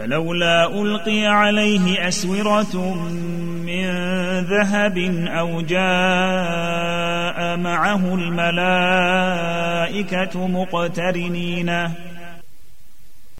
فلولا ألقي عليه أسورة من ذهب أو جاء معه الملائكة مقترنين